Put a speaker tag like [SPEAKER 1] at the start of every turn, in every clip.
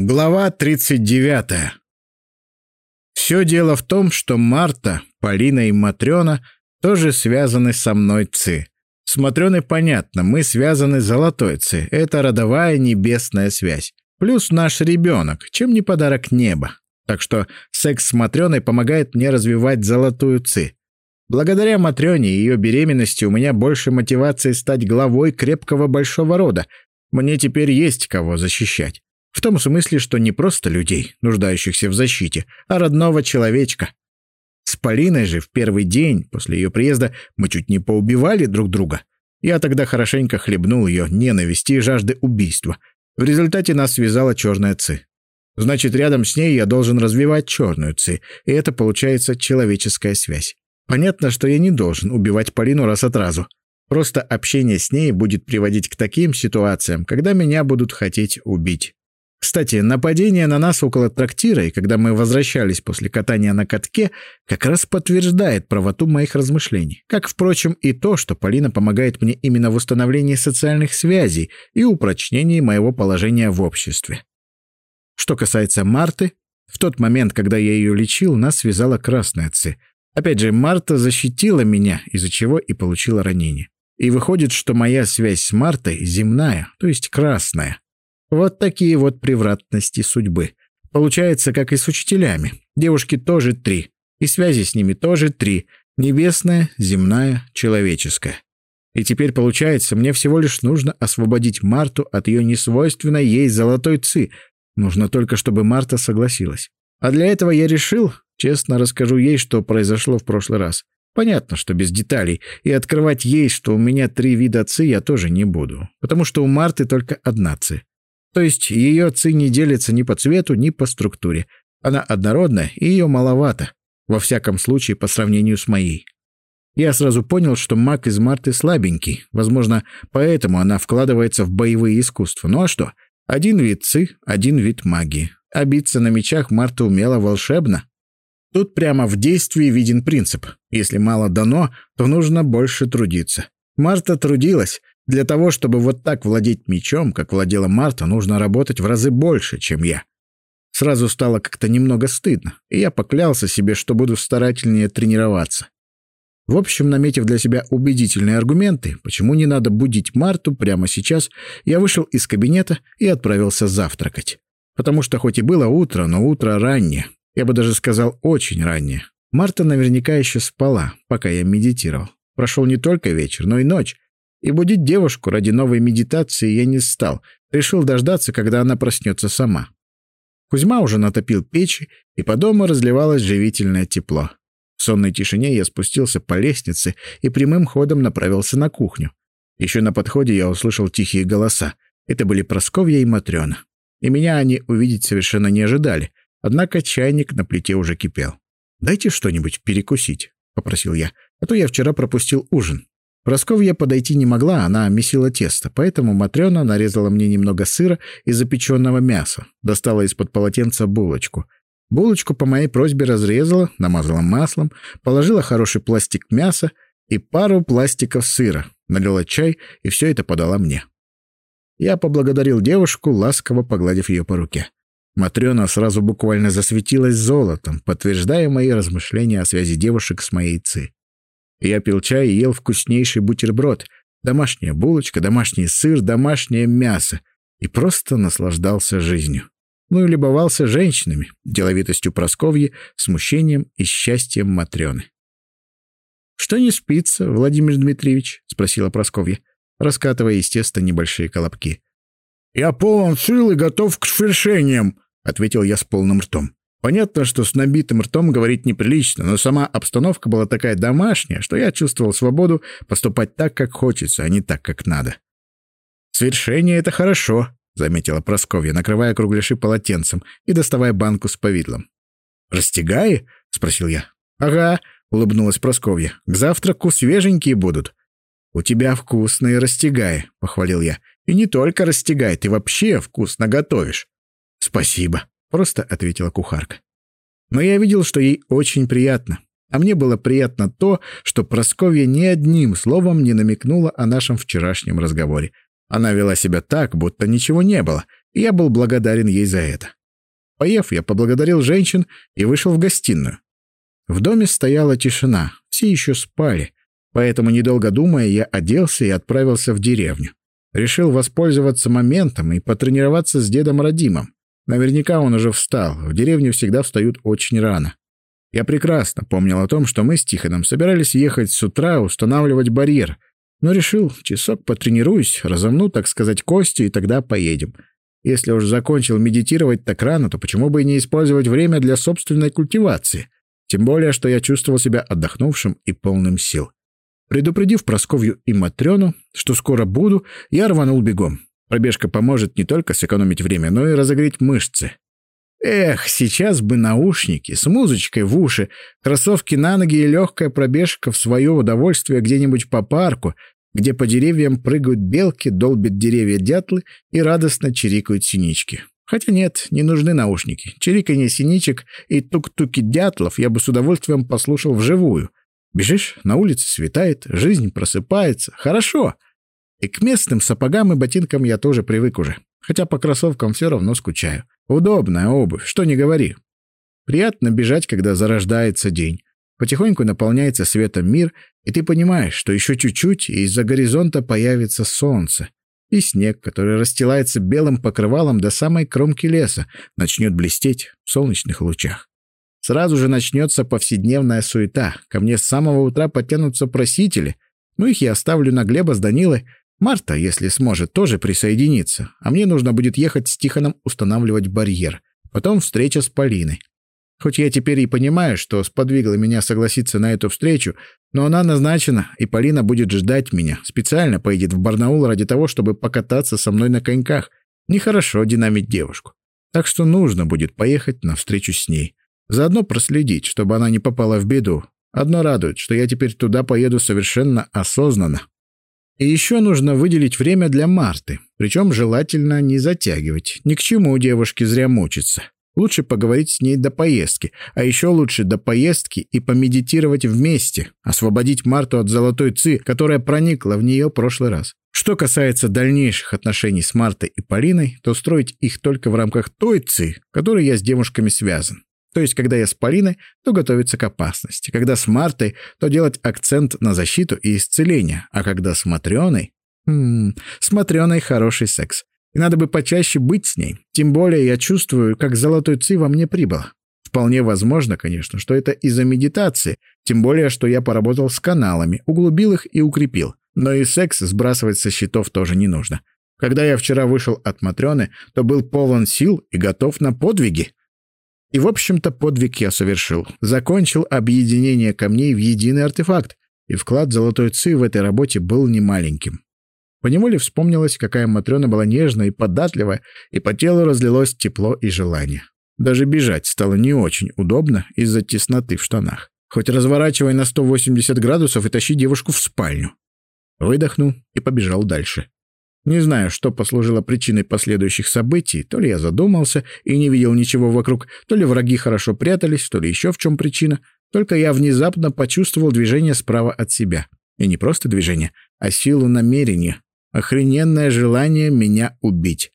[SPEAKER 1] Глава 39. Все дело в том, что Марта, Полина и Матрена тоже связаны со мной Ци. С Матреной понятно, мы связаны золотой Ци. Это родовая небесная связь. Плюс наш ребенок, чем не подарок неба. Так что секс с Матреной помогает мне развивать золотую Ци. Благодаря Матрене и ее беременности у меня больше мотивации стать главой крепкого большого рода. Мне теперь есть кого защищать. В том смысле, что не просто людей, нуждающихся в защите, а родного человечка. С Полиной же в первый день после ее приезда мы чуть не поубивали друг друга. Я тогда хорошенько хлебнул ее ненависти и жажды убийства. В результате нас связала черная ци. Значит, рядом с ней я должен развивать черную ци, и это получается человеческая связь. Понятно, что я не должен убивать Полину раз от разу. Просто общение с ней будет приводить к таким ситуациям, когда меня будут хотеть убить. Кстати, нападение на нас около трактира, и когда мы возвращались после катания на катке, как раз подтверждает правоту моих размышлений. Как, впрочем, и то, что Полина помогает мне именно в установлении социальных связей и упрочнении моего положения в обществе. Что касается Марты, в тот момент, когда я ее лечил, нас связала красная ци. Опять же, Марта защитила меня, из-за чего и получила ранение. И выходит, что моя связь с Мартой земная, то есть красная. Вот такие вот превратности судьбы. Получается, как и с учителями. Девушки тоже три. И связи с ними тоже три. Небесная, земная, человеческая. И теперь, получается, мне всего лишь нужно освободить Марту от ее несвойственной ей золотой ци. Нужно только, чтобы Марта согласилась. А для этого я решил, честно расскажу ей, что произошло в прошлый раз. Понятно, что без деталей, и открывать ей, что у меня три вида ци, я тоже не буду, потому что у Марты только одна ци. То есть ее ци не делится ни по цвету, ни по структуре. Она однородная, и ее маловато, во всяком случае по сравнению с моей. Я сразу понял, что маг из Марты слабенький, возможно, поэтому она вкладывается в боевые искусства. Ну а что? Один вид ци, один вид магии. А биться на мечах Марта умела волшебно. Тут прямо в действии виден принцип. Если мало дано, то нужно больше трудиться. Марта трудилась, для того, чтобы вот так владеть мечом, как владела Марта, нужно работать в разы больше, чем я. Сразу стало как-то немного стыдно, и я поклялся себе, что буду старательнее тренироваться. В общем, наметив для себя убедительные аргументы, почему не надо будить Марту прямо сейчас, я вышел из кабинета и отправился завтракать. Потому что хоть и было утро, но утро раннее. Я бы даже сказал, очень раннее. Марта наверняка еще спала, пока я медитировал. Прошел не только вечер, но и ночь. И будить девушку ради новой медитации я не стал. Решил дождаться, когда она проснется сама. Кузьма уже натопил печи, и по дому разливалось живительное тепло. В сонной тишине я спустился по лестнице и прямым ходом направился на кухню. Еще на подходе я услышал тихие голоса. Это были Просковья и Матрена. И меня они увидеть совершенно не ожидали. Однако чайник на плите уже кипел. «Дайте что-нибудь перекусить», — попросил я, — «а то я вчера пропустил ужин». Просковья подойти не могла, она месила тесто, поэтому Матрена нарезала мне немного сыра и запеченного мяса, достала из-под полотенца булочку. Булочку по моей просьбе разрезала, намазала маслом, положила хороший пластик мяса и пару пластиков сыра, налила чай и все это подала мне. Я поблагодарил девушку, ласково погладив ее по руке. Матрена сразу буквально засветилась золотом, подтверждая мои размышления о связи девушек с моей ци. Я пил чай и ел вкуснейший бутерброд. Домашняя булочка, домашний сыр, домашнее мясо. И просто наслаждался жизнью. Ну и любовался женщинами, деловитостью Просковьи, смущением и счастьем Матрёны. «Что не спится, Владимир Дмитриевич?» — спросила Просковья, раскатывая из теста небольшие колобки. «Я полон сил и готов к свершениям», — ответил я с полным ртом. Понятно, что с набитым ртом говорить неприлично, но сама обстановка была такая домашняя, что я чувствовал свободу поступать так, как хочется, а не так, как надо. «Свершение — это хорошо», — заметила Просковья, накрывая кругляши полотенцем и доставая банку с повидлом. «Растягай?» — спросил я. «Ага», — улыбнулась Просковья. «К завтраку свеженькие будут». «У тебя вкусные растягай», — похвалил я. «И не только растягай, ты вообще вкусно готовишь». «Спасибо», — просто ответила кухарка. Но я видел, что ей очень приятно. А мне было приятно то, что Просковья ни одним словом не намекнула о нашем вчерашнем разговоре. Она вела себя так, будто ничего не было, и я был благодарен ей за это. Поев, я поблагодарил женщин и вышел в гостиную. В доме стояла тишина, все еще спали, поэтому, недолго думая, я оделся и отправился в деревню. Решил воспользоваться моментом и потренироваться с дедом Радимом. Наверняка он уже встал, в деревню всегда встают очень рано. Я прекрасно помнил о том, что мы с Тихоном собирались ехать с утра устанавливать барьер, но решил, часок потренируюсь, разомну, так сказать, кости, и тогда поедем. Если уж закончил медитировать так рано, то почему бы и не использовать время для собственной культивации? Тем более, что я чувствовал себя отдохнувшим и полным сил. Предупредив Просковью и Матрёну, что скоро буду, я рванул бегом. Пробежка поможет не только сэкономить время, но и разогреть мышцы. Эх, сейчас бы наушники с музычкой в уши, кроссовки на ноги и легкая пробежка в свое удовольствие где-нибудь по парку, где по деревьям прыгают белки, долбят деревья дятлы и радостно чирикают синички. Хотя нет, не нужны наушники. Чириканье синичек и тук-туки дятлов я бы с удовольствием послушал вживую. Бежишь, на улице светает, жизнь просыпается. Хорошо. И к местным сапогам и ботинкам я тоже привык уже. Хотя по кроссовкам все равно скучаю. Удобная обувь, что не говори. Приятно бежать, когда зарождается день. Потихоньку наполняется светом мир, и ты понимаешь, что еще чуть-чуть, и из-за горизонта появится солнце. И снег, который расстилается белым покрывалом до самой кромки леса, начнет блестеть в солнечных лучах. Сразу же начнется повседневная суета. Ко мне с самого утра подтянутся просители. Ну, их я оставлю на Глеба с Данилой. Марта, если сможет, тоже присоединиться. А мне нужно будет ехать с Тихоном устанавливать барьер. Потом встреча с Полиной. Хоть я теперь и понимаю, что сподвигло меня согласиться на эту встречу, но она назначена, и Полина будет ждать меня. Специально поедет в Барнаул ради того, чтобы покататься со мной на коньках. Нехорошо динамить девушку. Так что нужно будет поехать на встречу с ней. Заодно проследить, чтобы она не попала в беду. Одно радует, что я теперь туда поеду совершенно осознанно. И еще нужно выделить время для Марты, причем желательно не затягивать. Ни к чему девушке зря мучиться. Лучше поговорить с ней до поездки, а еще лучше до поездки и помедитировать вместе, освободить Марту от золотой ци, которая проникла в нее прошлый раз. Что касается дальнейших отношений с Мартой и Полиной, то строить их только в рамках той ци, которой я с девушками связан. То есть, когда я с Полиной, то готовиться к опасности. Когда с Мартой, то делать акцент на защиту и исцеление. А когда с Матрёной... Хм, с Матрёной хороший секс. И надо бы почаще быть с ней. Тем более я чувствую, как золотой ци во мне прибыл. Вполне возможно, конечно, что это из-за медитации, тем более, что я поработал с каналами, углубил их и укрепил. Но и секс сбрасывать со счетов тоже не нужно. Когда я вчера вышел от Матрёны, то был полон сил и готов на подвиги. И, в общем-то, подвиг я совершил. Закончил объединение камней в единый артефакт, и вклад золотой ци в этой работе был немаленьким. Поневоле вспомнилось, какая Матрёна была нежная и податливая, и по телу разлилось тепло и желание. Даже бежать стало не очень удобно из-за тесноты в штанах. Хоть разворачивай на 180 градусов и тащи девушку в спальню. Выдохнул и побежал дальше. Не знаю, что послужило причиной последующих событий, то ли я задумался и не видел ничего вокруг, то ли враги хорошо прятались, то ли еще в чем причина. Только я внезапно почувствовал движение справа от себя. И не просто движение, а силу намерения. Охрененное желание меня убить.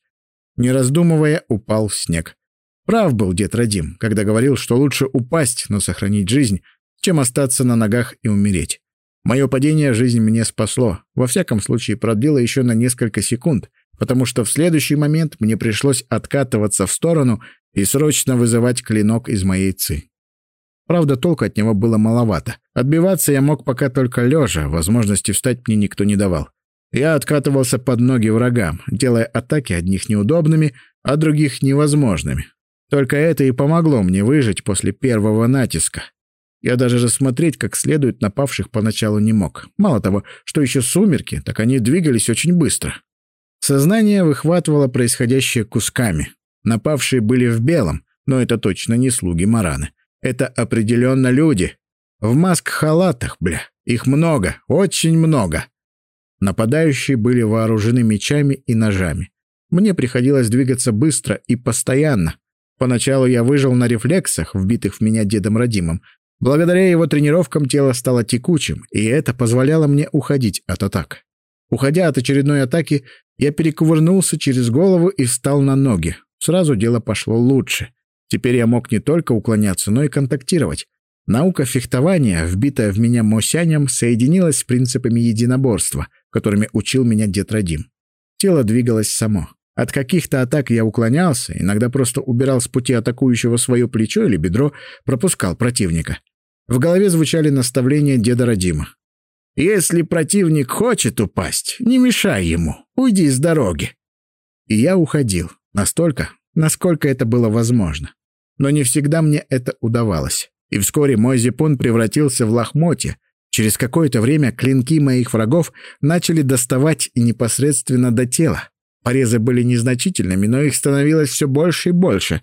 [SPEAKER 1] Не раздумывая, упал в снег. Прав был дед Радим, когда говорил, что лучше упасть, но сохранить жизнь, чем остаться на ногах и умереть. Мое падение жизнь мне спасло. Во всяком случае, продлило еще на несколько секунд, потому что в следующий момент мне пришлось откатываться в сторону и срочно вызывать клинок из моей ци. Правда, толку от него было маловато. Отбиваться я мог пока только лежа, возможности встать мне никто не давал. Я откатывался под ноги врагам, делая атаки одних неудобными, а других невозможными. Только это и помогло мне выжить после первого натиска. Я даже рассмотреть как следует напавших поначалу не мог. Мало того, что еще сумерки, так они двигались очень быстро. Сознание выхватывало происходящее кусками. Напавшие были в белом, но это точно не слуги Мараны. Это определенно люди. В маск-халатах, бля. Их много, очень много. Нападающие были вооружены мечами и ножами. Мне приходилось двигаться быстро и постоянно. Поначалу я выжил на рефлексах, вбитых в меня дедом Родимом, Благодаря его тренировкам тело стало текучим, и это позволяло мне уходить от атак. Уходя от очередной атаки, Я перекувырнулся через голову и встал на ноги. Сразу дело пошло лучше. Теперь я мог не только уклоняться, но и контактировать. Наука фехтования, вбитая в меня Мосянем, соединилась с принципами единоборства, которыми учил меня дед Радим. Тело двигалось само. От каких-то атак я уклонялся, иногда просто убирал с пути атакующего свое плечо или бедро, пропускал противника. В голове звучали наставления деда Радима. «Если противник хочет упасть, не мешай ему, уйди с дороги». И я уходил, настолько, насколько это было возможно. Но не всегда мне это удавалось. И вскоре мой зипун превратился в лохмотье. Через какое-то время клинки моих врагов начали доставать непосредственно до тела. Порезы были незначительными, но их становилось все больше и больше.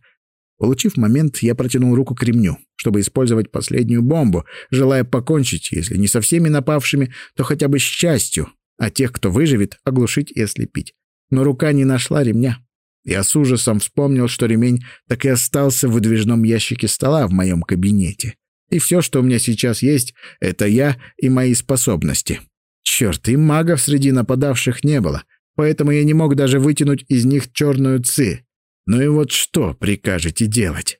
[SPEAKER 1] Получив момент, я протянул руку к ремню, чтобы использовать последнюю бомбу, желая покончить, если не со всеми напавшими, то хотя бы с частью, а тех, кто выживет, оглушить и ослепить. Но рука не нашла ремня. Я с ужасом вспомнил, что ремень так и остался в выдвижном ящике стола в моем кабинете. И все, что у меня сейчас есть, это я и мои способности. Черт, и магов среди нападавших не было, поэтому я не мог даже вытянуть из них черную ци. Ну и вот что прикажете делать?